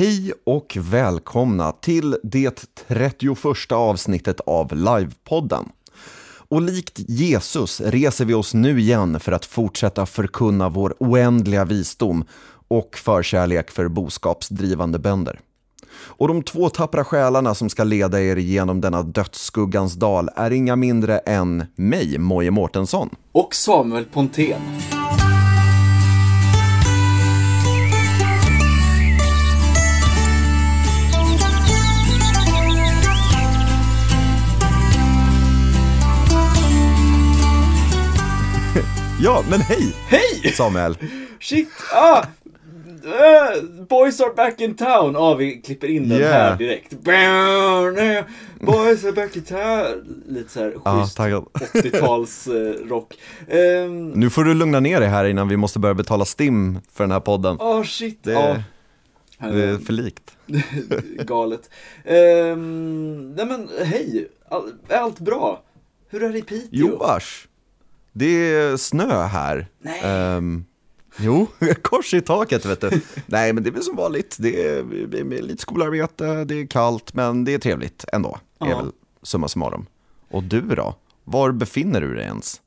Hej och välkomna till det 31 avsnittet av Livepodden. Och likt Jesus reser vi oss nu igen för att fortsätta förkunna vår oändliga visdom och förkärlek för boskapsdrivande bönder. Och de två tappra själarna som ska leda er genom denna dödsskuggans dal är inga mindre än mig, Moje Mårtensson. Och Samuel Pontén. Ja, men hej! Hej! Samuel. Shit! Ah! Uh, boys are back in town. Ja, ah, vi klipper in den Yeah. här direkt. Boys are back in town. Lite såhär Ja, schysst taggad. 80-tals eh, rock. Ehm, Nu får du lugna ner dig här innan vi måste börja betala STIM för den här podden. Åh shit, Det, ja. det är för likt. Galet. Ehm, nej men hej, All, är allt bra? Hur är det i Piteå? Jo. Det är snö här. Nej. Ehm, jo, kors i taket vet du. Nej, men det är väl som vanligt. Det är, det är lite skolarbete, det är kallt, men det är trevligt ändå. Är Ja. väl summa summarum. Och du då? Var befinner du dig ens?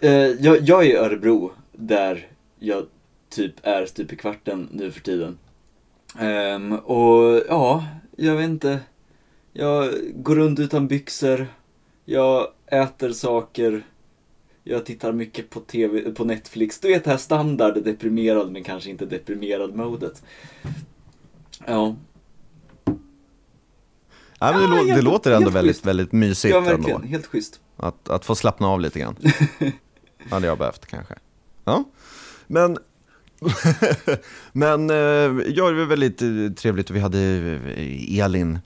Eh, jag, jag är i Örebro, där jag typ är stup i kvarten nu för tiden. Ehm, och ja, jag vet inte. Jag går runt utan byxor. Jag äter saker. Jag tittar mycket på TV, på Netflix. Du vet det här standard deprimerad men kanske inte deprimerad modet. Ja, Ja, men det, Ja, lå- det låter ändå väldigt, schysst. väldigt mysigt ja ändå. verkligen. Helt schysst. Att, att få slappna av lite grann. hade jag behövt kanske. Ja, men men eh, ja, det var väldigt eh, trevligt och vi hade eh, Elin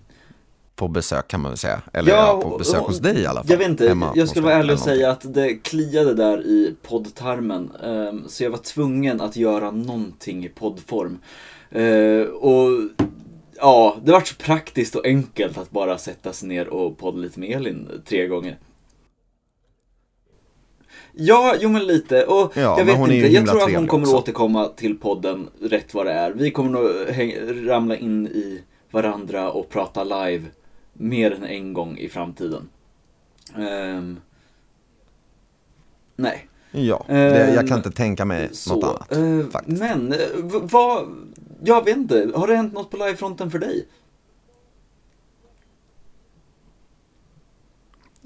på besök kan man väl säga. Eller ja, på besök och- hos dig i alla fall. Jag vet inte, Hemma jag skulle vara ärlig och säga att det kliade där i poddtarmen. ehm, så jag var tvungen att göra någonting i poddform. Eh, och ja, det var så praktiskt och enkelt att bara sätta sig ner och podda lite med Elin tre gånger. Ja, jo men lite. Och Ja, jag vet inte, jag tror att hon kommer också. återkomma till podden rätt vad det är. Vi kommer nog ramla in i varandra och prata live mer än en gång i framtiden. Ehm, nej. Ja, det, jag kan Ehm, inte tänka mig Så, något annat. eh, faktiskt. men, eh, vad, jag vet inte, har det hänt något på livefronten för dig?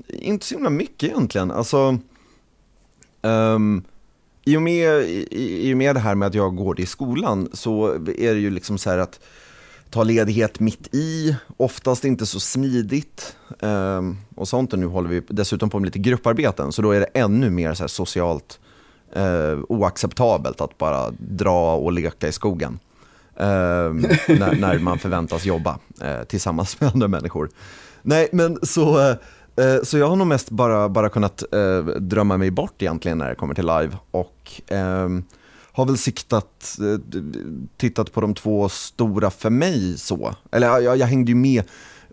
Inte så himla mycket egentligen. Alltså, ehm, i, och med, i, I och med det här med att jag går i skolan så är det ju liksom så här att ta ledighet mitt i, oftast inte så smidigt ehm, och sånt. Och nu håller vi dessutom på med lite grupparbeten, så då är det ännu mer så socialt eh, oacceptabelt att bara dra och leka i skogen. Ehm, när, när man förväntas jobba eh, tillsammans med andra människor. Nej, men så, eh, eh, så jag har nog mest bara, bara kunnat eh, drömma mig bort egentligen när det kommer till live och ehm, har väl siktat, eh, tittat på de två stora för mig så. Eller jag, jag, hängde ju med,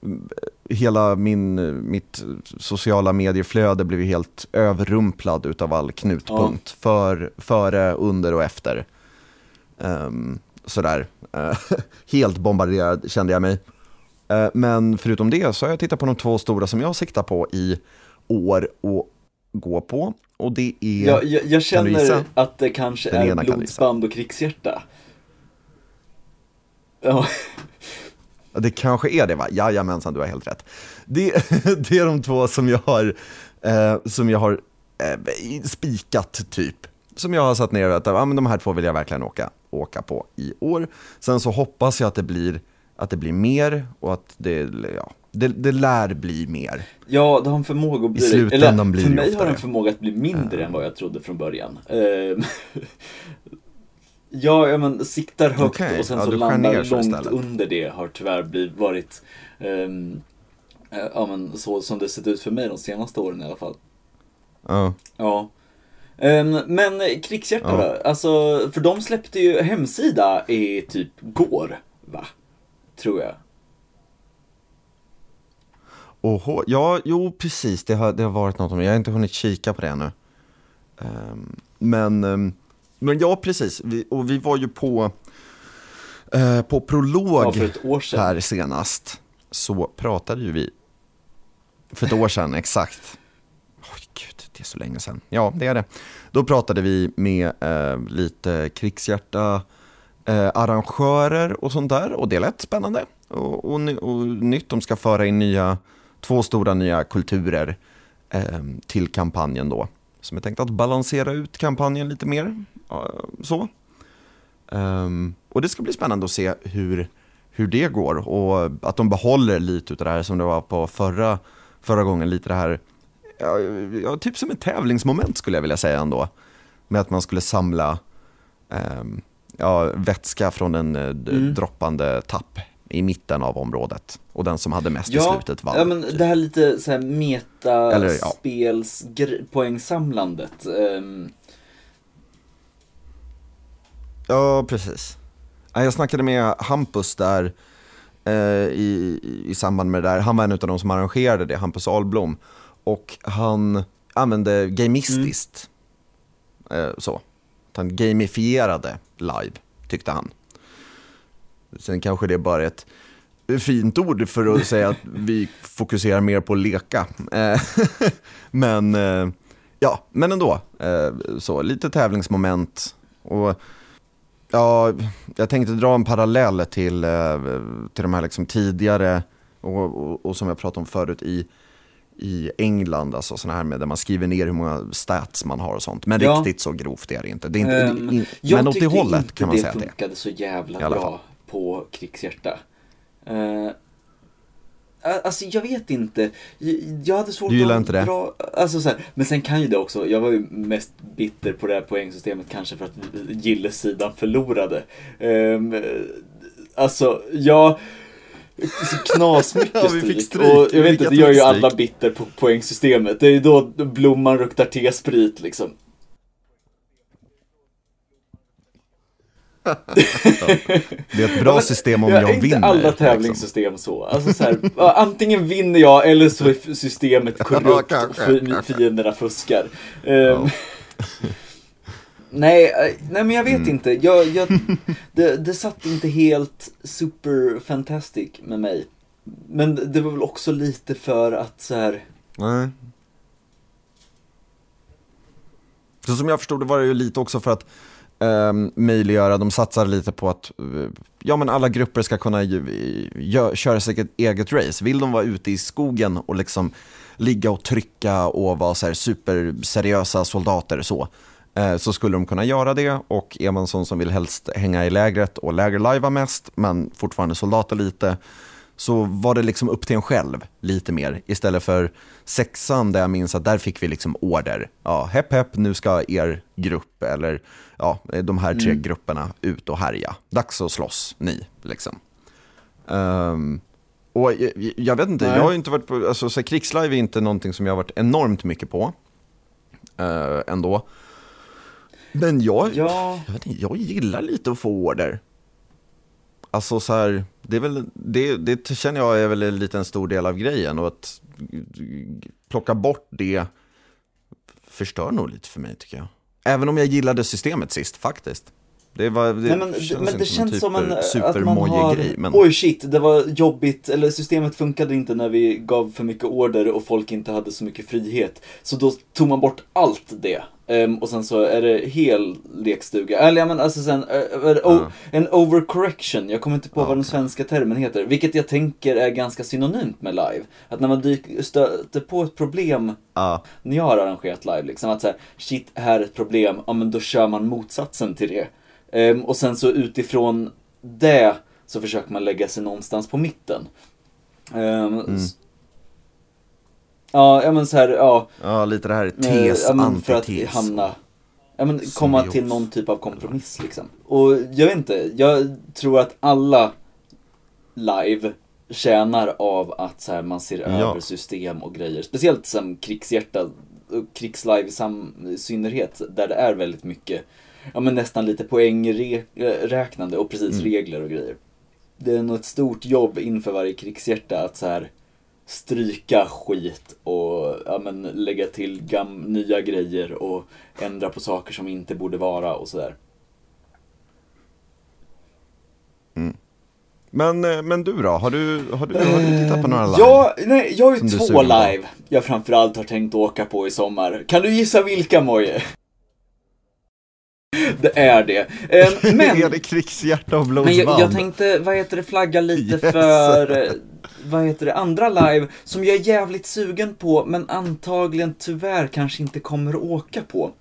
mm, hela min, mitt sociala medieflöde blev ju helt överrumplad utav all knutpunkt. För, före, under och efter. Ehm, sådär, Eh, helt bombarderad kände jag mig. Eh, Men förutom det så har jag tittat på de två stora som jag siktar på i år och gå på. Och det är... Jag, jag, jag känner att det kanske Den är blodsband och krigshjärta. Ja, Ja, Det kanske är det va? Jajamensan, du har helt rätt. Det, det är de två som jag har, eh, som jag har eh, spikat typ. Som jag har satt ner och att ja, men de här två vill jag verkligen åka, åka på i år. Sen så hoppas jag att det blir, att det blir mer och att det, ja, det, det lär bli mer. ja det har en förmåga att I bli, slutändan eller blir för mig har den förmåga att bli mindre än vad jag trodde från början. Ehm, Ja, ja men siktar högt Okej, och sen ja, så landar långt istället. under det har tyvärr blivit, varit eh, ja, men så som det sett ut för mig de senaste åren i alla fall. Ja. Ja. Ehm, men Krigshjärta Ja. då? Alltså, för de släppte ju hemsida i typ går, va? Tror jag. Oho, ja, jo precis, det har, det har varit något om det. Jag har inte hunnit kika på det ännu. Ehm, men, ehm, men ja, precis. Vi, och vi var ju på, Eh, på prolog Ja, för ett år sedan. här senast så pratade ju vi, för ett år sedan exakt, oj gud, det är så länge sedan, ja det är det. Då pratade vi med eh, lite krigshjärta eh, arrangörer och sånt där och det lät spännande och, och, och nytt. De ska föra in nya, två stora nya kulturer eh, till kampanjen då. Som är tänkt att balansera ut kampanjen lite mer. så. Um, och det ska bli spännande att se hur, hur det går och att de behåller lite av det här som det var på förra, förra gången, lite det här, ja, ja, typ som ett tävlingsmoment skulle jag vilja säga ändå. Med att man skulle samla um, ja, vätska från en eh, Mm. droppande tapp i mitten av området. Och den som hade mest i Ja, slutet vann. ja men det här lite så här meta Eller, ja. ehm, Ja, precis. Ja, Jag snackade med Hampus där eh, i, i samband med det där. Han var en av de som arrangerade det, Hampus Ahlblom. Och han använde gamistiskt. Eh, så. Att Han gamifierade live, tyckte han. Sen kanske det är bara ett fint ord för att säga att vi fokuserar mer på att leka. Eh, men, eh, ja, men ändå. Eh, så, lite tävlingsmoment. Och Ja, jag tänkte dra en parallell till, till de här liksom tidigare, och, och, och som jag pratade om förut, i, i England, alltså sådana här med där man skriver ner hur många stats man har och sånt. Men Ja. riktigt så grovt är det inte. Det är inte ehm, in, jag men åt det tyckte hållet inte kan man det säga att det är. funkade så jävla bra på krigshjärta. Uh, alltså jag vet inte. Jag, jag hade svårt Du gillar att inte det? dra, alltså så här, men sen kan ju det också, jag var ju mest bitter på det här poängsystemet kanske för att gillesidan förlorade. Um, alltså, jag så knasmycket Ja, vi fick stryk. Och jag vet inte, det gör ju alla bitter på poängsystemet. Det är ju då blomman luktar T-sprit liksom. Det är ett bra system om Ja, jag inte vinner. alla liksom. tävlingssystem så. Alltså så här, ja, antingen vinner jag eller så är systemet korrupt och fienderna fuskar. Ehm, nej, eh, nej, men jag vet Mm. inte. Jag, jag, det, det satt inte helt super fantastic med mig. Men det var väl också lite för att så här. Nej. Så som jag förstod det var det ju lite också för att um, möjliggöra, de satsar lite på att eh, ja, men alla grupper ska kunna ju, gö, köra sitt eget, eget race. Vill de vara ute i skogen och liksom ligga och trycka och vara så här superseriösa soldater så, eh, så skulle de kunna göra det och är man sån som vill helst hänga i lägret och lägerlajva mest men fortfarande soldater lite så var det liksom upp till en själv lite mer istället för sexan där jag minns att där fick vi liksom order. Ja, hepp hepp, nu ska er grupp eller ja, de här tre Mm. grupperna ut och härja. Dags att slåss, ni liksom. Ehm, och jag, jag vet inte, Nej. jag har ju inte varit på, alltså så här, krigslive är inte någonting som jag har varit enormt mycket på. Uh, ändå. Men jag, Ja, jag, inte, jag gillar lite att få order. Alltså så här, det, är väl, det, det känner jag är väl en liten stor del av grejen och att plocka bort det förstör nog lite för mig tycker jag. Även om jag gillade systemet sist faktiskt. Det, var, det Nej, men, känns men det inte känns som en en, typ att man har, supermojig-grej. Men... oj shit, det var jobbigt, eller systemet funkade inte när vi gav för mycket order och folk inte hade så mycket frihet. Så då tog man bort allt det. Ehm, och sen så är det hel lekstuga, eller ja men alltså sen, eh, o- Ja. en overcorrection, jag kommer inte på Ja, vad den svenska termen heter, vilket jag tänker är ganska synonymt med live. Att när man dyker, stöter på ett problem när jag har arrangerat live, liksom att så här, shit, här är ett problem, ja men då kör man motsatsen till det. Ehm, och sen så utifrån det så försöker man lägga sig någonstans på mitten. Ehm, Mm. Ja, ja men så här, ja. ja, lite det här eh, tes, ja, men för att hamna, ja men komma Symbios. till någon typ av kompromiss liksom. Och jag vet inte, jag tror att alla live tjänar av att så här, man ser över system och grejer. Speciellt som krigshjärta och krigslive i, sam, i synnerhet, där det är väldigt mycket, ja men nästan lite poängräknande och precis Mm. regler och grejer. Det är nog ett stort jobb inför varje krigshjärta att så här stryka skit och ja, men, lägga till gam, nya grejer och ändra på saker som inte borde vara och sådär. Men, eh, men du då, har du, har du, har du tittat på några live? Ja, nej, jag har ju två live jag framförallt har tänkt åka på i sommar. Kan du gissa vilka Moje? Det är det. Eh, Men, är det krigshjärta och men blodsband? jag, jag tänkte, vad heter det, flagga lite Yes. för, eh, vad heter det, andra live som jag är jävligt sugen på, men antagligen tyvärr kanske inte kommer att åka på.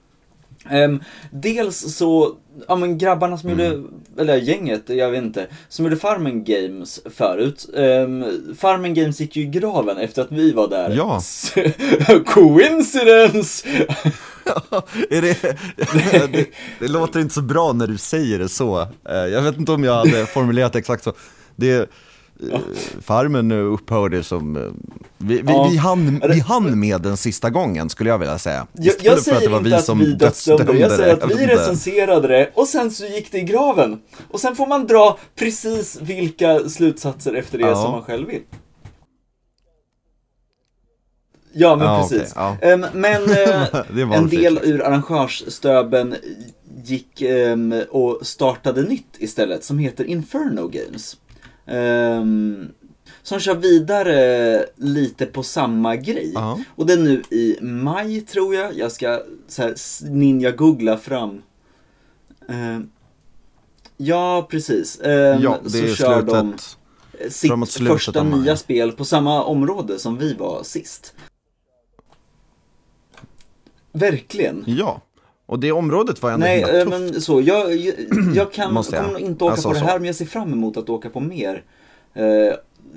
Ehm, dels så, ja men grabbarna som Mm. gjorde, eller gänget, jag vet inte, som gjorde Farmen Games förut. Um, Farmen Games gick ju i graven efter att vi var där. Ja. Coincidence! är det, det, det låter inte så bra när du säger det så. Eh, Jag vet inte om jag hade formulerat det exakt så. Det, eh, farmen upphörde som, eh, vi, vi, Ja. vi, hann, vi hann med den sista gången skulle jag vilja säga. Jag, jag säger det var inte att som vi dödsdömde jag säger att vi recenserade det och sen så gick det i graven. Och sen får man dra precis vilka slutsatser efter det Ja. som man själv vill. Ja, men Ja, precis. okej, Ehm, men var en del fint. ur arrangörsstöben gick ehm, och startade nytt istället, som heter Inferno Games. Ehm, som kör vidare lite på samma grej. Ja. Och det är nu i maj tror jag. Jag ska ninja-googla fram. Ehm, ja, precis. Ehm, Ja, det så är kör slutet. de sitt slutet första nya spel på samma område som vi var sist. Verkligen. Ja, och det området var ändå Nej, himla eh, tufft. men så, jag, jag, jag kan, Måste jag? kommer nog inte åka Alltså, på det så. här, men jag ser fram emot att åka på mer. Eh,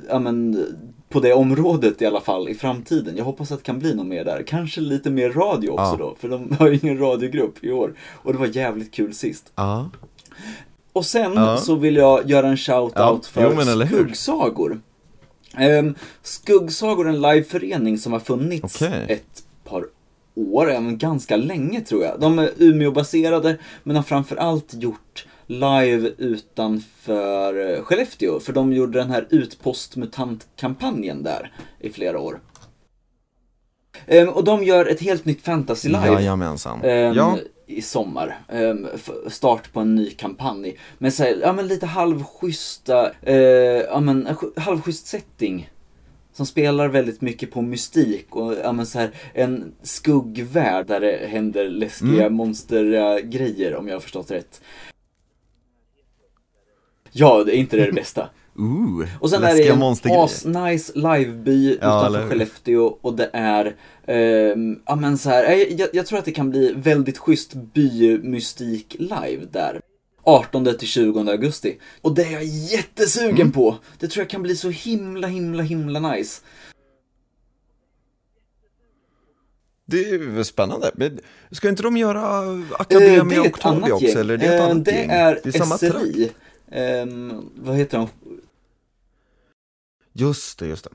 ja, men, på det området i alla fall i framtiden. Jag hoppas att det kan bli något mer där. Kanske lite mer radio också Ja. då, för de har ju ingen radiogrupp i år. Och det var jävligt kul sist. Ja. Och sen Ja. så vill jag göra en shout-out för jo? Skuggsagor. Um, Skuggsagor är en liveförening som har funnits Okej. ett år, även ganska länge tror jag. De är Umeå-baserade, men har framförallt gjort live utanför eh, Skellefteå, för de gjorde den här Utpostmutant-kampanjen där i flera år. Ehm, och de gör ett helt nytt fantasy live. Jajamensan. Ehm, ja, i sommar. Ehm, start på en ny kampanj. Men så här, ja men lite halvschyssta, eh, ja men en sch- halvschysst setting. Som spelar väldigt mycket på mystik och ja men så här, en skuggvärld där det händer läskiga Mm. monstergrejer om jag har förstått rätt. Ja, det är inte det, det bästa. ooh, Och sen är det en asnice liveby Ja, eller utanför hur? Skellefteå och det är, ehm, ja men så här, jag, jag, jag tror att det kan bli väldigt schysst bymystik live där. 18 till 20 augusti. Och det är jag jättesugen Mm. på. Det tror jag kan bli så himla, himla, himla nice. Det är spännande. Men ska inte de göra Eh, Akademia är ett Octavia också? gäng. Eller är det ett Eh, annat det gäng? är det är samma. SRI. Ehm, vad heter de? Just det, just det.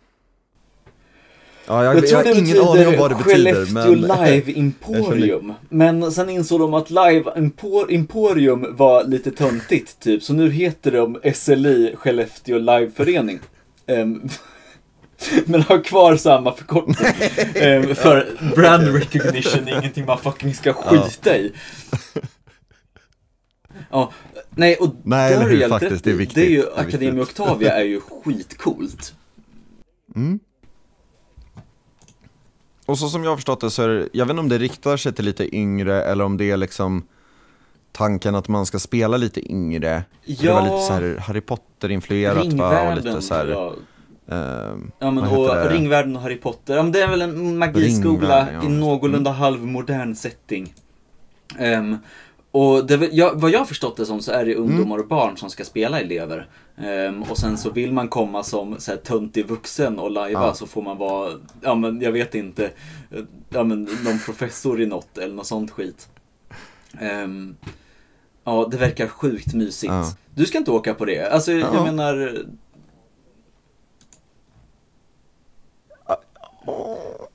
Ja, jag, Jag, jag, tror har ingen aning om vad det betyder, Skellefteå men... Live Emporium. Men sen insåg de att Live Empor- Emporium var lite töntigt typ, så nu heter de SLI Skellefteå Liveförening. Um, men har kvar samma förkortning. Ehm, för brand recognition är ingenting man fucking ska skita i. Ja, nej och Nej, eller har hur, faktiskt, det är viktigt, Det är ju, Academia. Octavia är ju skitcoolt. Mm. Och så som jag har förstått det så är det, jag vet inte om det riktar sig till lite yngre eller om det är liksom tanken att man ska spela lite yngre. Det Ja. var lite så här Harry Potter-influerat va? Och lite så här, ja. ehm, Ja men och det? Ringvärlden och Harry Potter, ja men det är väl en magiskola ja. Mm. i någorlunda halvmodern setting. Ehm, och det, jag, vad jag har förstått det som så är det Mm. ungdomar och barn som ska spela elever. Ehm, och sen så vill man komma som så här, töntig vuxen och lajva Ja. så får man vara, ja men jag vet inte, eh, ja men någon professor i något eller något sånt skit. Ehm, ja, det verkar sjukt mysigt. Ja. Du ska inte åka på det? Alltså jag Ja. menar,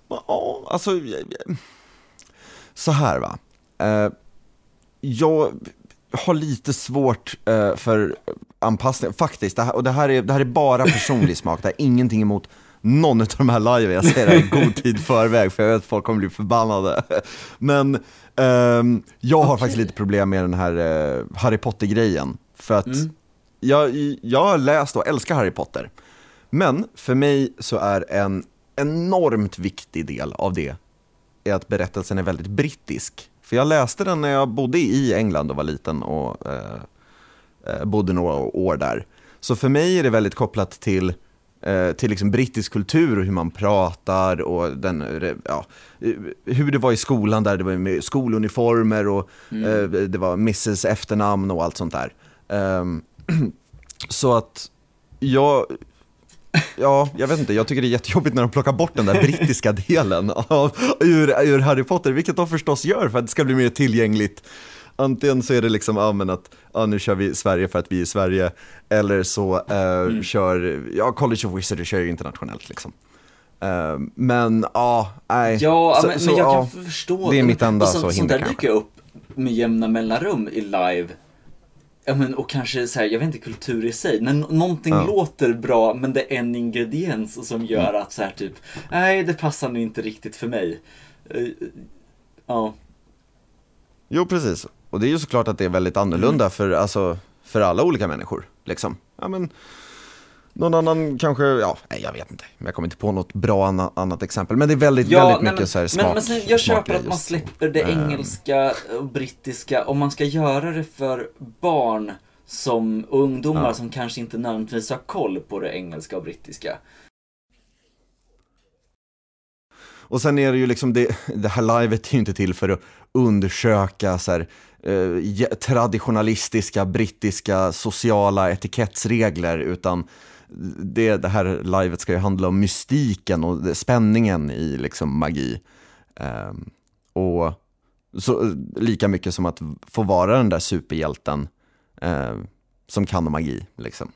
Ja, alltså, så här va. Eh, jag har lite svårt eh, för anpassning, faktiskt. Det här, och det här, är, det här är bara personlig smak, det är ingenting emot någon av de här live jag säger det i god tid förväg, för jag vet att folk kommer bli förbannade. Men ehm, jag har faktiskt lite problem med den här eh, Harry Potter-grejen. För att Mm. jag, jag har läst och älskar Harry Potter. Men för mig så är en enormt viktig del av det är att berättelsen är väldigt brittisk. För jag läste den när jag bodde i England och var liten och eh, eh bodde några år där. Så för mig är det väldigt kopplat till Eh, till liksom brittisk kultur och hur man pratar och den, ja, hur det var i skolan där det var med skoluniformer och mm. eh, det var Mrs efternamn och allt sånt där. Um, så att jag, ja, jag vet inte, jag tycker det är jättejobbigt när de plockar bort den där brittiska delen av, ur, ur Harry Potter, vilket de förstås gör för att det ska bli mer tillgängligt antingen så är det liksom, ja men att, ja nu kör vi Sverige för att vi är Sverige, eller så eh, mm. kör, ja College of Wizardry kör ju internationellt liksom. Uh, men ja, nej. Ja, så, men, så, men jag ja, kan förstå. Det är mitt enda så, så hinder Sånt där dyker upp med jämna mellanrum i live. Ja men och kanske så här, jag vet inte kultur i sig, när någonting ja. låter bra men det är en ingrediens som gör mm. att så här typ, nej det passar nog inte riktigt för mig. Uh, ja. Jo precis, och det är ju såklart att det är väldigt annorlunda mm. för, alltså, för alla olika människor. Liksom. Ja, men, någon annan kanske, ja, nej, jag vet inte. Jag kommer inte på något bra anna, annat exempel. Men det är väldigt, ja, väldigt nej, mycket men, så här smak. Men, men sen, jag köper att man släpper det ehm. engelska och brittiska. Om man ska göra det för barn som, och ungdomar ja. som kanske inte nödvändigtvis har koll på det engelska och brittiska. Och sen är det ju liksom, det, det här livet är ju inte till för att undersöka så här, eh, traditionalistiska brittiska sociala etikettsregler, utan det, det här livet ska ju handla om mystiken och spänningen i liksom magi. Eh, och så, lika mycket som att få vara den där superhjälten eh, som kan magi. Liksom.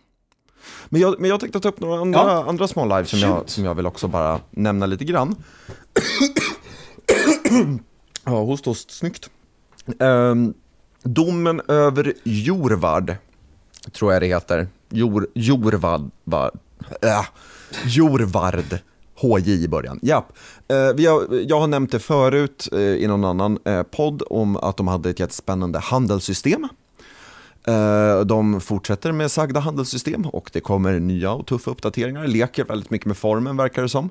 Men jag, men jag tänkte ta upp några andra, ja. andra små live som jag, som jag vill också bara nämna lite grann. ja, host, host, snyggt. Um, domen över Jorvard, tror jag det heter. Jor, Jorvard, var, äh, Jorvard. HJ i början. Japp. Eh, vi har, jag har nämnt det förut eh, i någon annan eh, podd om att de hade ett jättespännande handelssystem de fortsätter med sagda handelssystem och det kommer nya och tuffa uppdateringar. Leker väldigt mycket med formen verkar det som.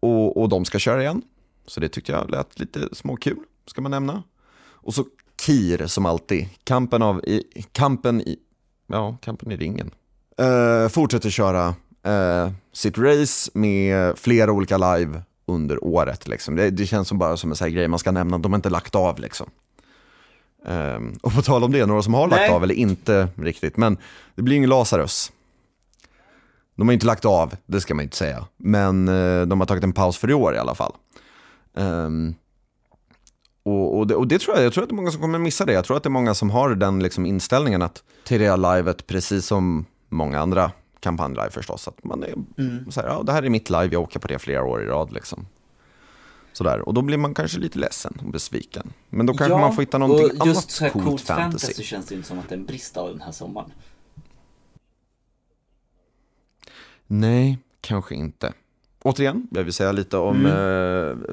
Och, och de ska köra igen. Så det tyckte jag lät lite småkul, ska man nämna. Och så KIR som alltid, kampen, av, i, kampen, i, ja, kampen i ringen. Uh, fortsätter köra uh, sitt race med flera olika live under året. Liksom. Det, det, känns som bara som en sån här grej man ska nämna, de har inte lagt av liksom. Um, och på tal om det, några som har lagt Nej. av eller inte riktigt, men det blir ingen Lazarus. De har inte lagt av, det ska man inte säga, men uh, de har tagit en paus för i år i alla fall. Um, och, och, det, och, det, tror jag, jag tror att det är många som kommer missa det. Jag tror att det är många som har den liksom inställningen att till det livet, precis som många andra kampanjlive förstås, att man är mm. så här, ja, det här är mitt live, jag åker på det flera år i rad liksom. Sådär. Och då blir man kanske lite ledsen och besviken. Men då kanske ja, man får hitta någonting annat coolt fantasy. just coolt fantasy. fantasy känns det inte som att det är en brist av den här sommaren. Nej, kanske inte. Återigen, jag vill säga lite om mm.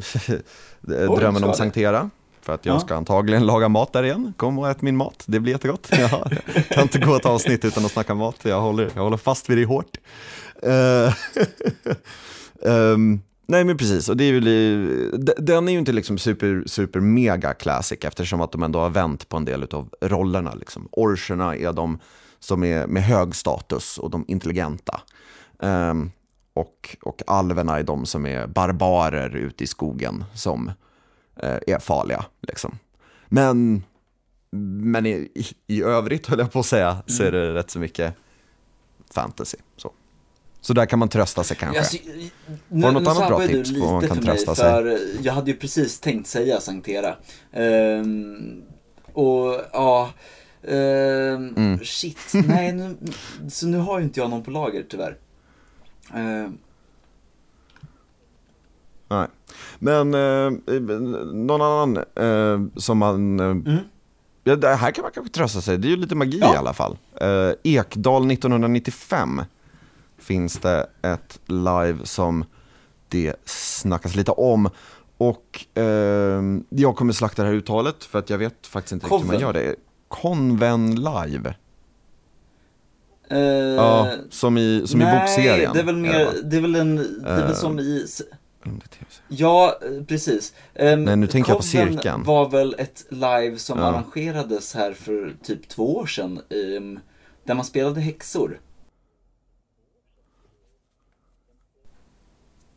äh, drömmen om Sankt Hera. För att jag ja. ska antagligen laga mat där igen. Kom och ät min mat, det blir jättegott. Jag kan inte gå ett avsnitt utan att snacka mat. Jag håller, jag håller fast vid det hårt. Uh, um, Nej men precis, och det är ju, den är ju inte liksom super, super mega classic eftersom att de ändå har vänt på en del av rollerna. Liksom. Orcherna är de som är med hög status och de intelligenta. Um, och, och alverna är de som är barbarer ute i skogen som är farliga. Liksom. Men, men i, i, i övrigt höll jag på att säga så är det rätt så mycket fantasy. Så. Så där kan man trösta sig kanske. Alltså, nu, Har du något annat bra tips på vad man kan trösta sig? För jag hade ju precis tänkt säga Sanktera. Um, och ja, um, mm. shit, nej nu, så nu har ju inte jag någon på lager tyvärr. Um. Nej, men eh, någon annan eh, som man... Eh, mm. Ja, det här kan man kanske trösta sig, det är ju lite magi ja. i alla fall. Eh, Ekdal 1995 finns det ett live som det snackas lite om. Och eh, jag kommer slakta det här uttalet för att jag vet faktiskt inte riktigt hur man gör det. Konven live. Eh, Ja, som i, som i nej, bokserien. det är väl mer, det är väl en, det är väl Eh, som i. ja eh, precis. Um, Nej, nu tänker jag på Cirkeln. var väl ett live som Ja. arrangerades här för typ två år sedan, ehm, där man spelade häxor.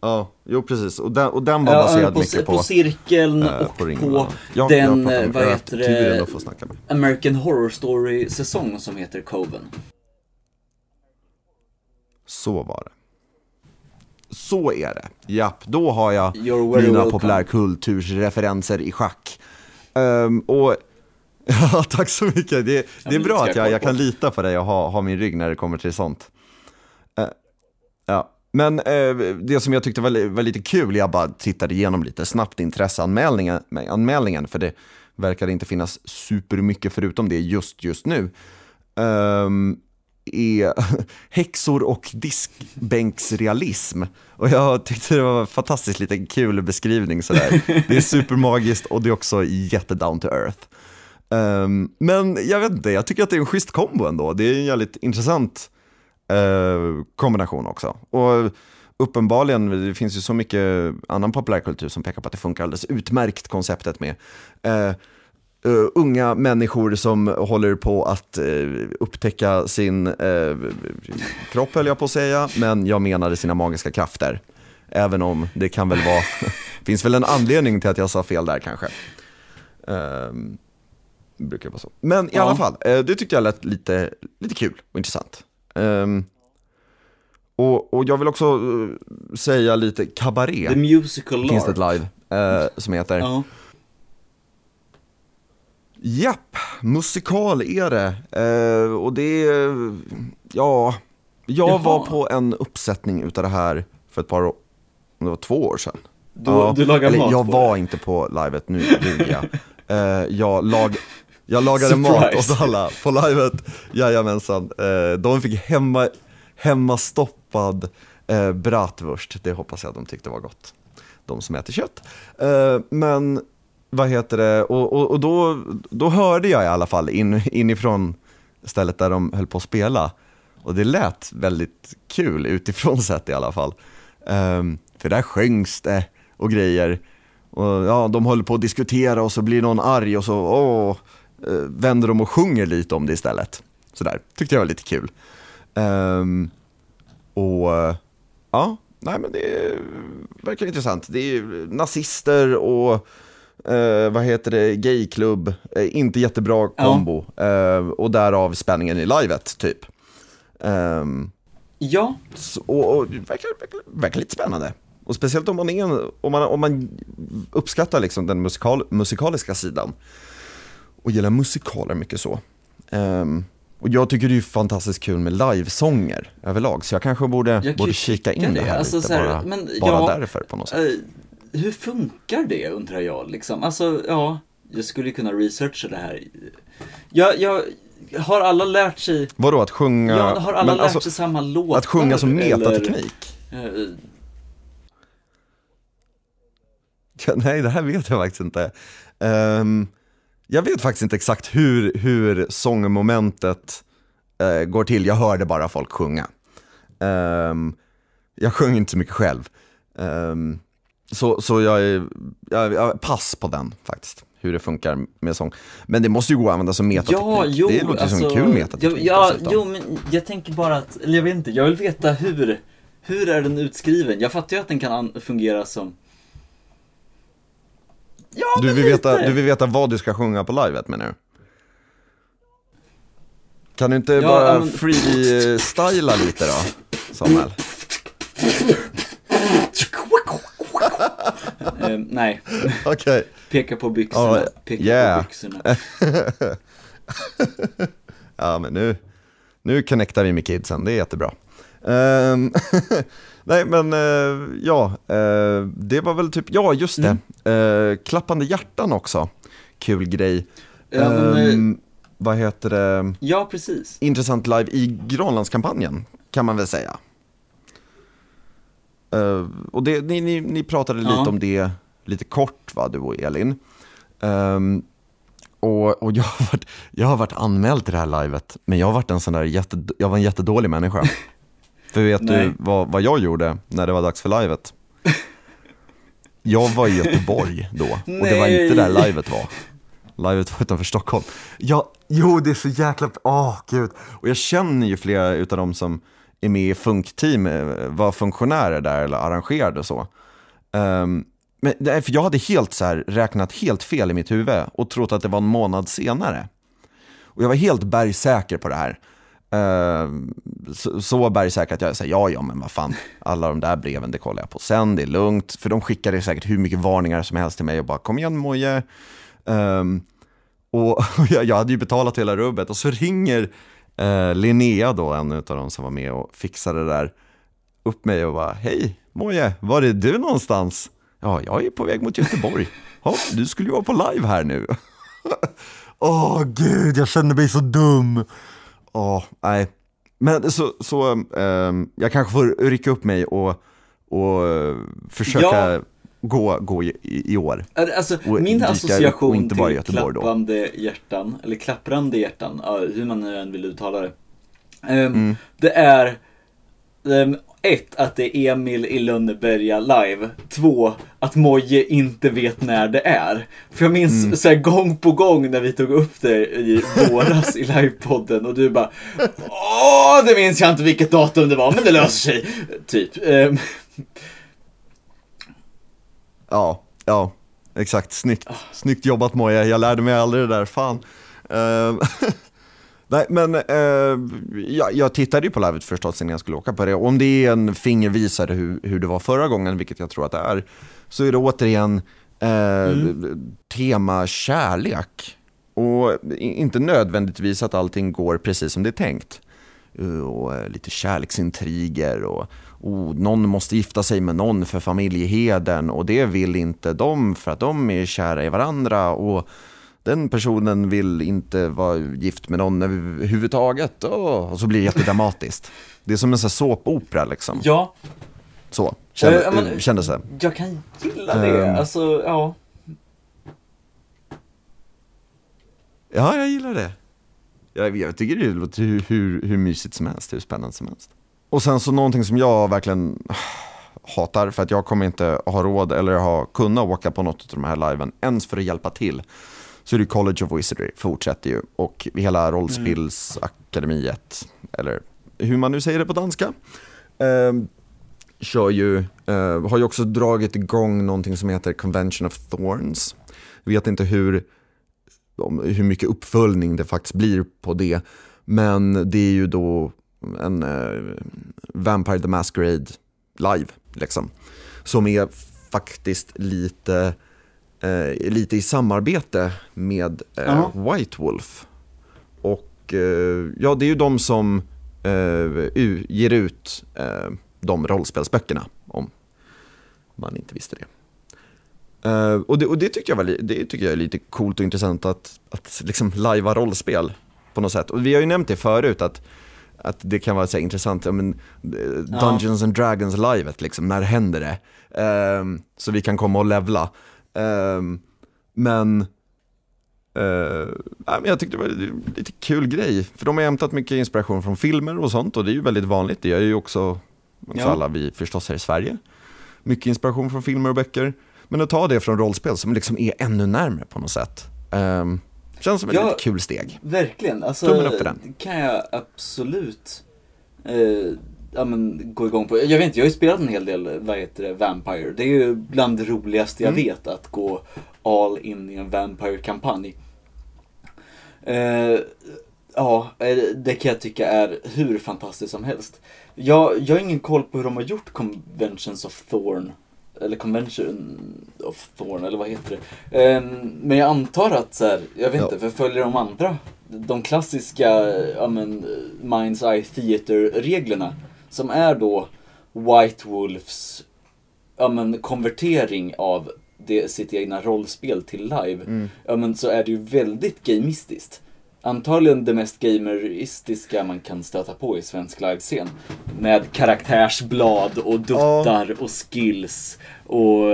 Ja, jo precis. Och den, och den var Ja, baserad på, mycket på, på cirkeln eh, och på, ja. Jag- den, jag eh, vad heter det? American Horror Story-säsong som heter Coven. Så var det. Så är det. Japp, då har jag mina populärkultursreferenser i schack. Ehm, och ja, tack så mycket. Det, det är bra att jag jag, kan lita på dig och ha, ha min rygg när det kommer till sånt. Eh, ja. Men eh, det som jag tyckte var, var lite kul, jag bara tittade igenom lite snabbt intresseanmälningen, anmälningen, för det verkar inte finnas supermycket förutom det just just nu. Ehm, är häxor och diskbänksrealism. Och jag tyckte det var en fantastiskt lite kul beskrivning sådär. Det är supermagiskt och det är också jätte down to earth. Um, men jag vet inte, jag tycker att det är en schysst kombo ändå. Det är en jävligt intressant uh, kombination också. Och uppenbarligen, det finns ju så mycket annan populärkultur som pekar på att det funkar alldeles utmärkt konceptet med Uh, eh, unga människor som håller på att eh, upptäcka sin eh, kropp, höll jag på att säga, men jag menade sina magiska krafter. Även om det kan väl vara, finns väl en anledning till att jag sa fel där kanske. Ehm, brukar vara så. Men i Ja. alla fall, det tyckte jag lät lite, lite kul och intressant. Ehm, och, och jag vill också säga lite kabaré, The Musical finns det ett live, som heter. Ja. Japp, musikal är det. Eh, och det är, ja, jag Jaha. var på en uppsättning utav det här för ett par år, det var två år sedan. Du- du lagar eller, mat Jag på var inte på livet, nu ljuger jag. Eh, jag, lag, jag lagade mat Surprise. åt alla på livet, jajamensan. Eh, de fick hemma, hemmastoppad eh, bratwurst, det hoppas jag de tyckte var gott. De som äter kött. Eh, men vad heter det, och, och, och då, då hörde jag i alla fall in, inifrån stället där de höll på att spela. Och det lät väldigt kul utifrån sett i alla fall. Um, för där sjöngs det och grejer. Och ja, de håller på att diskutera och så blir någon arg och så åh, eh, vänder de och sjunger lite om det istället. Sådär, tyckte jag var lite kul. Um, och ja, nej men det verkar intressant. Det är nazister och eh, vad heter det, gayklubb, eh, inte jättebra Ja. kombo. Eh, och därav spänningen i livet typ. Ehm, ja, så, och, och verkar, verkar, verkar lite spännande. Och speciellt om man, är en, om man, om man uppskattar liksom den musikal, musikaliska sidan. Och gillar musikaler mycket så. Ehm, och jag tycker det är fantastiskt kul med livesånger överlag. Så jag kanske borde, Jag borde kika in det här Alltså, lite här, bara, men bara ja, därför på något sätt. Hur funkar det undrar jag liksom? Alltså, ja, jag skulle kunna researcha det här. Jag, jag, har alla lärt sig, Vadå att sjunga? ja, har alla men lärt alltså, sig samma låtar? Att sjunga som eller, metateknik? eh, Ja, nej, det här vet jag faktiskt inte. Ehm, jag vet faktiskt inte exakt hur, hur sångmomentet eh, går till. Jag hörde bara folk sjunga. Ehm, jag sjöng inte så mycket själv. Ehm, så så jag, är- jag, jag pass på den faktiskt, hur det funkar med sång. Men det måste ju gå att använda som metateknik. Ja, jo, det låter alltså, som en kul metateknik Ja, ja jo, men jag tänker bara att, eller jag vet inte, jag vill veta hur, hur är den utskriven? Jag fattar ju att den kan an- fungera som Ja, Du vill, lite. veta, du vill veta vad du ska sjunga på livet menar du? Kan du inte Ja, bara men- freestyla lite då, Samuel? Eh, nej, Okej. peka på byxorna, Ja, peka yeah. på byxorna. Ja, men nu, nu connectar vi med kidsen, det är jättebra. Ehm, nej, men eh, ja, eh, det var väl typ, ja just det, Mm. Eh, klappande hjärtan också, kul grej. Ja, men, Ehm, vad heter det? Ja, precis. intressant live i Granlandskampanjen, kan man väl säga. Eh, och det, ni, ni, ni pratade Ja. lite om det lite kort, va, du och Elin. Ehm, och, och jag, har varit, jag har varit anmäld till det här livet, men jag har varit en sån där jätte, jag var en jättedålig människa. För vet Nej. du vad, vad jag gjorde när det var dags för livet? Jag var i Göteborg då, och det var inte där livet var. Livet var utanför Stockholm. Ja, jo det är så jäkla, åh gud. Och jag känner ju flera utav dem som är med i funkteam, eh, var funktionärer där eller arrangerade och så. Um, men, för jag hade helt så här, räknat helt fel i mitt huvud och trott att det var en månad senare. Och jag var helt bergsäker på det här. Uh, så, så bergsäker att jag sa ja, ja, men vad fan, alla de där breven, det kollar jag på sen, det är lugnt. För de skickade säkert hur mycket varningar som helst till mig och bara, kom igen Moje. Um, och jag, jag hade ju betalat hela rubbet och så ringer eh, Linnea då, en av dem som var med och fixade det där, upp mig och bara, hej Moje, var är du någonstans? Ja, jag är på väg mot Göteborg. Ja, du skulle ju vara på live här nu. Åh gud, jag känner mig så dum. Åh, nej. Men så, så ehm, jag kanske får rycka upp mig och, och eh, försöka Ja gå, gå i, i år. Alltså, min association inte bara till Göteborg då. klappande hjärtan, eller klapprande hjärtan, hur man nu än vill uttala det. Ehm, Mm. Det är ehm, ett, att det är Emil i Lönneberga live. Två, att Moje inte vet när det är. För jag minns Mm. så här, gång på gång när vi tog upp det i våras i livepodden och du bara Åh, det minns jag inte vilket datum det var, men det löser sig. Typ. Ja, ja, exakt. Snyggt, snyggt jobbat Moja, jag lärde mig aldrig det där, fan. Ehm, Nej, men eh, jag, jag tittade ju på livet förstås innan jag skulle åka på det. Om det är en fingervisare hur, hur det var förra gången, vilket jag tror att det är, så är det återigen eh, tema kärlek. Och inte nödvändigtvis att allting går precis som det är tänkt. Eh, Och eh, lite kärleksintriger och oh, någon måste gifta sig med någon för familjeheden och det vill inte de för att de är kära i varandra och den personen vill inte vara gift med någon överhuvudtaget. Åh, och så blir det jättedramatiskt. Det är som en sån såpopera liksom. ja, Så kände, Eh, men- kändes det. jag kan gilla det. Ehm. Alltså, ja. Ja, jag gillar det. Jag, jag tycker det låter hur, hur, hur mysigt som helst, hur spännande som helst. Och sen så någonting som jag verkligen hatar, för att jag kommer inte ha råd eller ha kunnat åka på något av de här liven, ens för att hjälpa till. Så är det College of Wizardry, fortsätter ju. Och hela rollspelsakademiet, eller hur man nu säger det på danska, eh, kör ju, eh, har ju också dragit igång någonting som heter Convention of Thorns. Jag Vet inte hur om hur mycket uppföljning det faktiskt blir på det. Men det är ju då en eh, Vampire the Masquerade live, liksom. Som är faktiskt lite, eh, lite i samarbete med eh, Jaha. White Wolf. Och eh, ja, det är ju de som eh, ger ut eh, de rollspelsböckerna, om man inte visste det. Eh, och det, och det, tycker jag var, det tycker jag är lite coolt och intressant att, att liksom lajva rollspel på något sätt. Och vi har ju nämnt det förut att, att det kan vara så intressant, ja, men, eh, Dungeons and Dragons livet, liksom, när händer det? Ehm, så vi kan komma och levla. Ehm, men ja, men jag tyckte det var en lite kul grej, för de har hämtat mycket inspiration från filmer och sånt och det är ju väldigt vanligt, det gör ju också Ja. alla vi förstås här i Sverige. Mycket inspiration från filmer och böcker. Men att ta det från rollspel som liksom är ännu närmare på något sätt. Um, känns som ett Ja. kul steg. Verkligen, alltså Tummen upp för den. kan jag absolut eh, ja, men, gå igång på. Jag vet inte, jag har ju spelat en hel del, vad heter det, Vampire. Det är ju bland det roligaste jag Mm. vet, att gå all in i en Vampire-kampanj. Eh, ja, eh, det kan jag tycka är hur fantastiskt som helst. Jag, jag har ingen koll på hur de har gjort Conventions of Thorn, eller Convention of Thorn, eller vad heter det? Eh, men jag antar att så här, jag vet inte, för följer de andra, de klassiska, ja men, Mind's Eye Theater-reglerna, som är då White Wolves, ja men, konvertering av det, sitt egna rollspel till live, Mm. ja men så är det ju väldigt gamistiskt. Antagligen det mest gameristiska man kan stöta på i svensk livescen. Med karaktärsblad och duttar och skills och...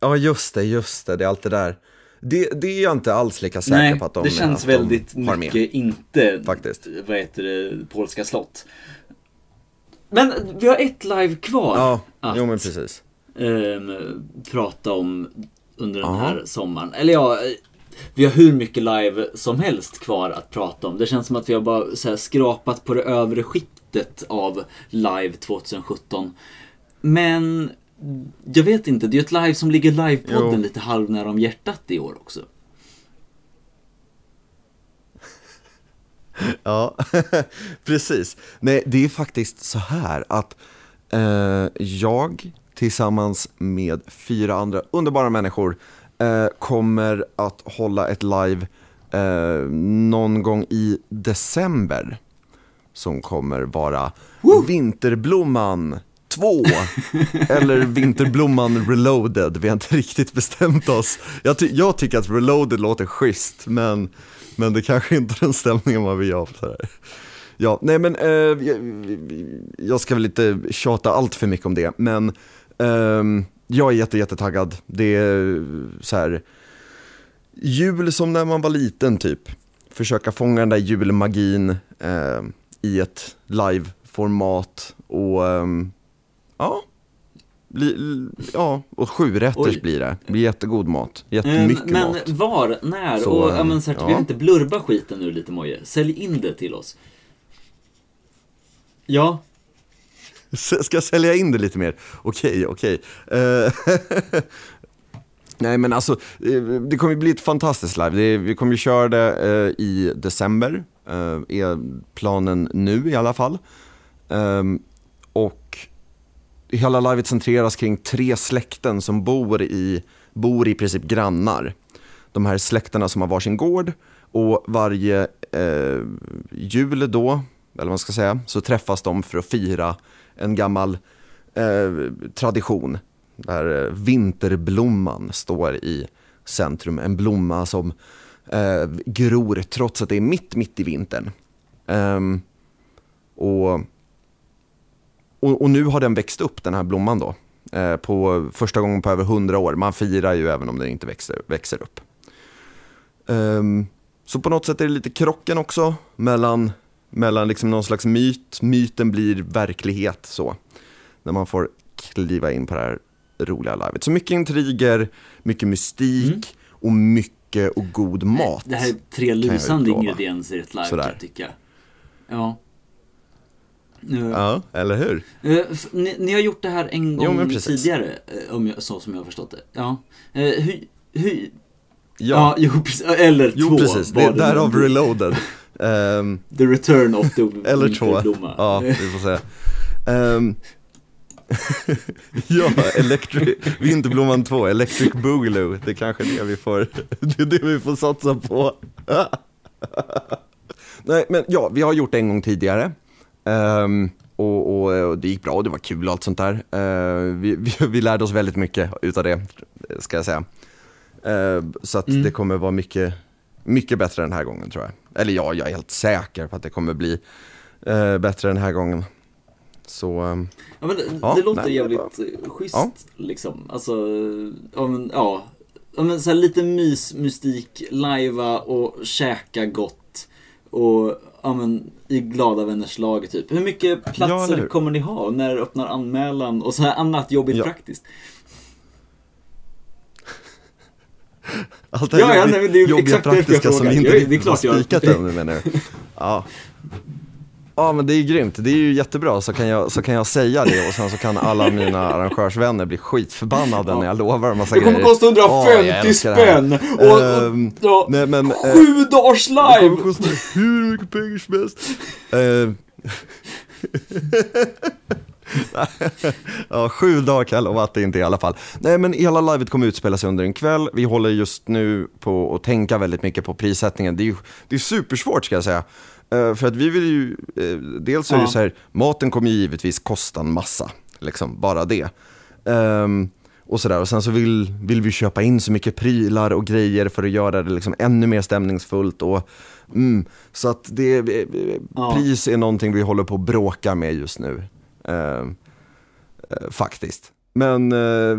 Ja, just det, just det, det är allt det där. det, det är jag inte alls lika säker Nej, på att de det känns att de väldigt har med. mycket inte, Faktiskt. vad heter det, polska slott. Men vi har ett live kvar Ja, att jo men precis. ehm, prata om under den Ja. här sommaren. Eller ja, vi har hur mycket live som helst kvar att prata om. Det känns som att vi har bara så här skrapat på det övre skiktet av live 2017. Men jag vet inte, det är ju ett live som ligger livepodden lite halvnära om hjärtat i år också. Ja, precis. Nej, det är faktiskt så här att eh, jag tillsammans med fyra andra underbara människor eh, kommer att hålla ett live eh, någon gång i december som kommer vara Vinterblomman 2 eller Vinterblomman Reloaded. Vi har inte riktigt bestämt oss. Jag, ty- jag tycker att Reloaded låter schysst, men, men det kanske inte är den stämningen man vill ha. Ja, nej men eh, jag, jag ska väl inte tjata allt för mycket om det, men ehm, jag är jätte, jättetaggad. Det är så här jul som när man var liten typ. Försöka fånga den där julmagin eh, i ett live-format och ehm, ja, ja, och sju rätters blir det. Det blir jättegod mat, jättemycket Eh, men mat. var, när Så, och ja, men, så här, vi ja. vill inte blurba skiten nu lite Moje. Sälj in det till oss. Ja, Ska jag sälja in det lite mer? Okej, okej. Eh, Nej men alltså, eh, det kommer bli ett fantastiskt live. Vi kommer ju köra det eh, i december, eh, är planen nu i alla fall. Ehm, och hela livet centreras kring tre släkten som bor i, bor i princip grannar. De här släkterna som har varsin gård och varje eh, jul då, eller vad man ska säga, så träffas de för att fira en gammal eh, tradition där eh, vinterblomman står i centrum. En blomma som eh, gror trots att det är mitt, mitt i vintern. Ehm, och, och, och nu har den växt upp, den här blomman då. Eh, på första gången på över hundra år. Man firar ju även om den inte växer, växer upp. Um, så på något sätt är det lite krocken också mellan, mellan liksom någon slags myt. Myten blir verklighet så. När man får kliva in på det här roliga livet. Så mycket intriger, mycket mystik Mm. och mycket och god mat. det här är tre lysande ingredienser i ett live Sådär. kan jag tycka. Ja. Ja, eller hur? eh, ni, ni har gjort det här en Jo, gång precis. tidigare, eh, om jag, så som jag har förstått det. Ja. Eh, hur, hur, Ja, ja, jo, precis. Eller jo två. precis. Det, därav reloaded. Ehm, The return of the eller två. Ja, vi får se. Ehm, ja, electric, Vinterblomman 2, Electric Boogaloo. Det är kanske det vi får, det är det vi får satsa på. Nej, men ja, vi har gjort det en gång tidigare. Ehm, och, och, och det gick bra, det var kul och allt sånt där. Ehm, vi, vi, vi lärde oss väldigt mycket utav det, ska jag säga. Ehm, så att Mm. det kommer vara mycket, mycket bättre den här gången tror jag. Eller ja, jag är helt säker på att det kommer bli eh, bättre den här gången. Så, ehm, Ja men det, Ja, det låter nej, jävligt det eh, schysst Ja. liksom. Alltså, ja men ja. ja men, så här, lite mys, mystik, lajva och käka gott. Och ja men i glada vänners lag typ. Hur mycket Ja, platser hur? kommer ni ha? När öppnar anmälan? Och så här annat jobbigt Ja. praktiskt. Allt det här Ja, ja, jobbiga- nej, det är jobbiga jag praktiska som inte Ja, det är riktigt har jag- spikat än, menar du? Ja. Ja men det är ju grymt, det är ju jättebra så kan, jag, så kan jag säga det och sen så kan alla mina arrangörsvänner bli skitförbannade Ja. när jag lovar en massa Det kommer grejer. kosta Ja, jag 150 älskar det här. spänn! Och, och, Ehm, ja, nej, men, eh, sju dagars Det kommer live! kosta hur mycket pengar som helst. Eh, ja, sju dagar det inte i alla fall. Nej men hela livet kommer utspela sig under en kväll. Vi håller just nu på att tänka väldigt mycket på prissättningen. Det är ju det är supersvårt ska jag säga. Eh, för att vi vill ju, eh, dels är det Ja. ju så här, maten kommer ju givetvis kosta en massa. Liksom, bara det. Ehm, och sådär. Och sen så vill, vill vi köpa in så mycket prylar och grejer för att göra det liksom ännu mer stämningsfullt. Och, mm, så att det, eh, Ja. pris är någonting vi håller på att bråka med just nu. Ehm, eh, faktiskt. men eh,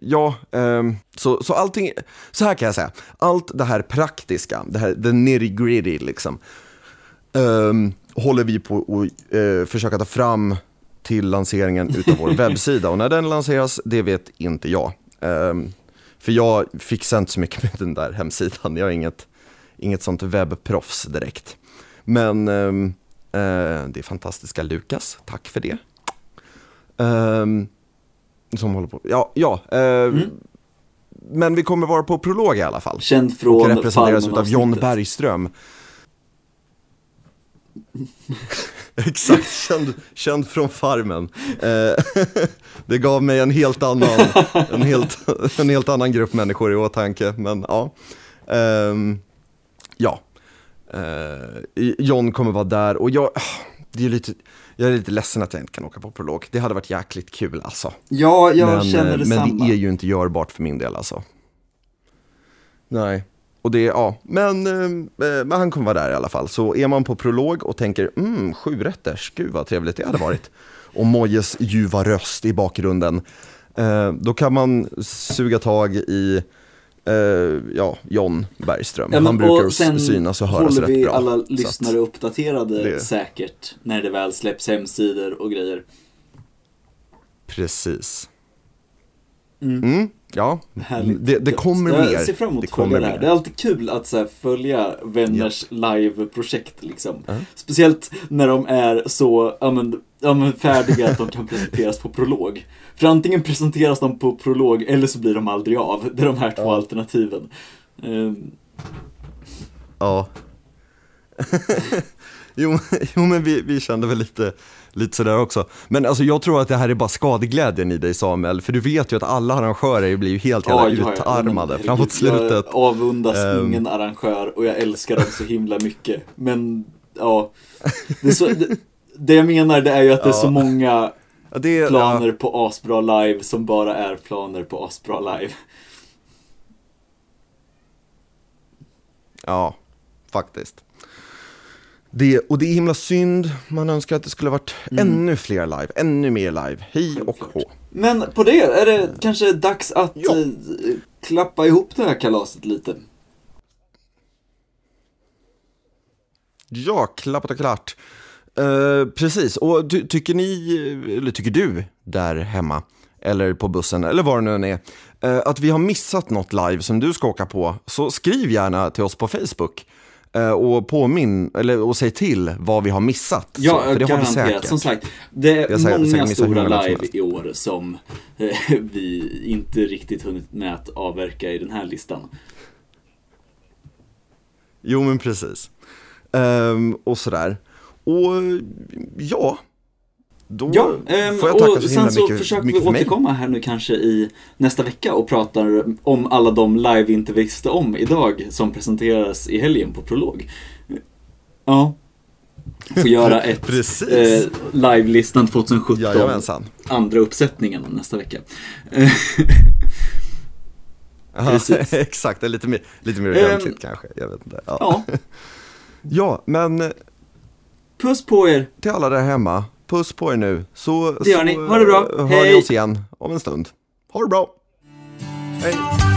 ja, eh, så, så allting, så här kan jag säga, allt det här praktiska, det här the nitty gritty liksom, eh, håller vi på att eh, försöka ta fram till lanseringen utav vår webbsida. Och när den lanseras, det vet inte jag. För jag fixar inte så mycket med den där hemsidan. Jag är inget, inget sånt webbproffs direkt. Men det är fantastiska Lukas, tack för det. Um, som håller på, ja, ja. Uh, mm. Men vi kommer vara på prolog i alla fall. Känd från Och representeras av John Bergström. Exakt, känd, känd från Farmen. Eh, det gav mig en helt annan, en helt, en helt annan grupp människor i åtanke, men ja. Eh, ja, eh, John kommer vara där och jag, det är lite, jag är lite ledsen att jag inte kan åka på prolog. Det hade varit jäkligt kul alltså. Ja, jag men, känner detsamma. Men det är ju inte görbart för min del alltså. Nej. Och det, ja, men, eh, men han kommer vara där i alla fall. Så är man på prolog och tänker, mm, sjurätters, gud vad trevligt det hade varit. Och Mojes ljuva röst i bakgrunden. Eh, då kan man suga tag i eh, ja, John Bergström. Ja, han brukar synas och höras rätt bra. Sen håller vi alla lyssnare uppdaterade det... säkert när det väl släpps hemsidor och grejer. Precis. Mm. Mm. Ja, det, det kommer jag mer. Jag ser fram emot det att följa det här. Det är alltid kul att så här, följa vänners ja. live-projekt liksom. Uh -huh. Speciellt när de är så ja, men, ja, men färdiga att de kan presenteras på prolog. För antingen presenteras de på prolog eller så blir de aldrig av. Det är de här två ja. alternativen. Um... Ja. jo, jo, men vi, vi kände väl lite lite sådär också. Men alltså jag tror att det här är bara skadeglädjen i dig Samuel, för du vet ju att alla arrangörer blir ju helt jävla ja, utarmade ja, framåt slutet. Jag avundas um, ingen arrangör och jag älskar dem så himla mycket. Men ja, det, så, det, det jag menar det är ju att det är så många det, planer på Asbra Live som bara är planer på Asbra Live. Ja, faktiskt. Det, och det är himla synd, man önskar att det skulle varit mm. ännu fler live, ännu mer live, hej och hå. Men på det är det kanske dags att ja. Eh, klappa ihop det här kalaset lite. Ja, klappat och klart. Uh, precis, och ty tycker ni, eller tycker du där hemma, eller på bussen, eller var det nu än är, uh, att vi har missat något live som du ska åka på, så skriv gärna till oss på Facebook. Eh, och påminn, eller och säg till vad vi har missat. Ja, så, för det garanterat. Har vi säkert. Som sagt, det är säkert, många stora live i år som eh, vi inte riktigt hunnit med att avverka i den här listan. Jo, men precis. Um, och sådär. Och ja, då ja, ähm, får jag tacka och så sen så mycket, försöker mycket vi återkomma här nu kanske i nästa vecka och pratar om alla de live vi inte visste om idag som presenteras i helgen på Prolog. Ja. Får göra ett eh, live-listan 2017, Jajamensan. andra uppsättningen nästa vecka. Precis. exakt, det är lite mer, lite mer ordentligt um, kanske, jag vet inte. Ja. ja. ja, men Puss på er! Till alla där hemma, puss på er nu. Så, det gör så, ni. Ha det bra. hör Hej. ni oss igen om en stund. Ha det bra. Hej.